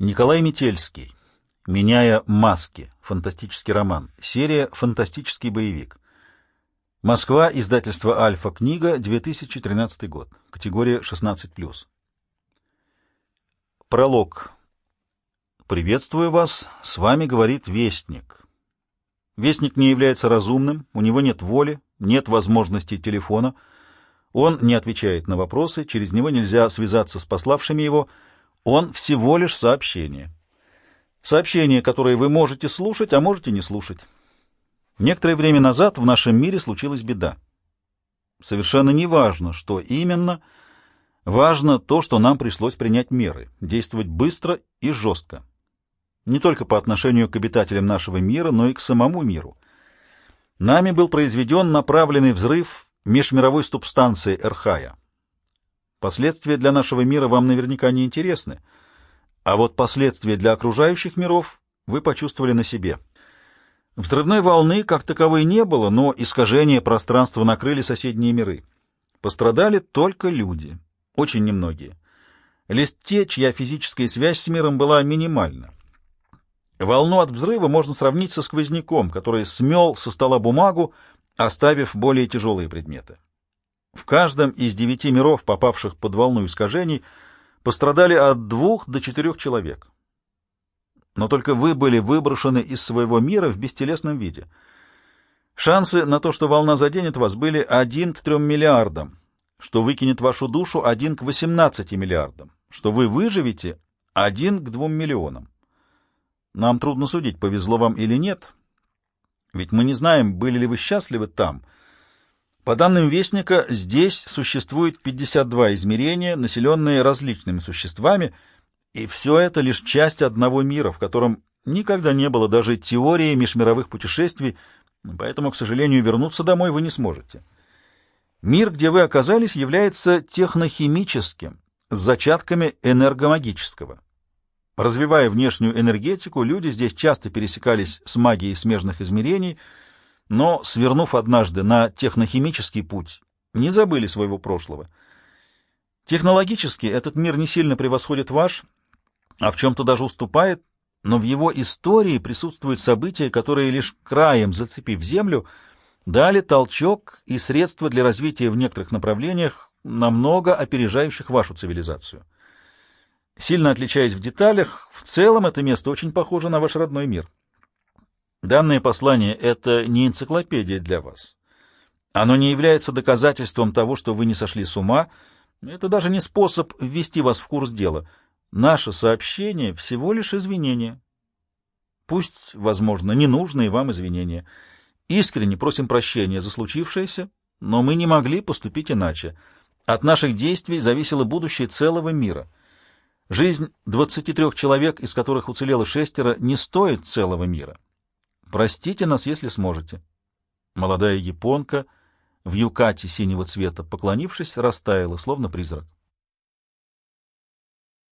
Николай Метельский. «Меняя маски». Фантастический роман. Серия «Фантастический боевик». Москва. Издательство «Альфа. Книга». 2013 год. Категория 16+. Пролог. «Приветствую вас. С вами говорит Вестник». Вестник не является разумным, у него нет воли, нет возможности телефона, он не отвечает на вопросы, через него нельзя связаться с пославшими его — он всего лишь сообщение. Сообщение, которое вы можете слушать, а можете не слушать. Некоторое время назад в нашем мире случилась беда. Совершенно не важно, что именно. Важно то, что нам пришлось принять меры, действовать быстро и жестко. Не только по отношению к обитателям нашего мира, но и к самому миру. Нами был произведен направленный взрыв межмировой субстанции Эрхая. Последствия для нашего мира вам наверняка не интересны, а вот последствия для окружающих миров вы почувствовали на себе. Взрывной волны как таковой не было, но искажения пространства накрыли соседние миры. Пострадали только люди, очень немногие. Лишь те, чья физическая связь с миром была минимальна. Волну от взрыва можно сравнить со сквозняком, который смел со стола бумагу, оставив более тяжелые предметы. В каждом из девяти миров, попавших под волну искажений, пострадали от двух до четырех человек. Но только вы были выброшены из своего мира в бестелесном виде. Шансы на то, что волна заденет вас, были один к трем миллиардам, что выкинет вашу душу один к восемнадцати миллиардам, что вы выживете один к двум миллионам. Нам трудно судить, повезло вам или нет, ведь мы не знаем, были ли вы счастливы там — по данным Вестника, здесь существует 52 измерения, населенные различными существами, и все это лишь часть одного мира, в котором никогда не было даже теории межмировых путешествий, поэтому, к сожалению, вернуться домой вы не сможете. Мир, где вы оказались, является технохимическим, с зачатками энергомагического. Развивая внешнюю энергетику, люди здесь часто пересекались с магией смежных измерений — но, свернув однажды на технохимический путь, не забыли своего прошлого. Технологически этот мир не сильно превосходит ваш, а в чем-то даже уступает, но в его истории присутствуют события, которые лишь краем зацепив Землю, дали толчок и средства для развития в некоторых направлениях, намного опережающих вашу цивилизацию. Сильно отличаясь в деталях, в целом это место очень похоже на ваш родной мир. Данное послание — это не энциклопедия для вас. Оно не является доказательством того, что вы не сошли с ума. Это даже не способ ввести вас в курс дела. Наше сообщение — всего лишь извинение. Пусть, возможно, ненужные вам извинения. Искренне просим прощения за случившееся, но мы не могли поступить иначе. От наших действий зависело будущее целого мира. Жизнь 23 человек, из которых уцелело шестеро, не стоит целого мира. Простите нас, если сможете. Молодая японка в юкате синего цвета, поклонившись, растаяла, словно призрак.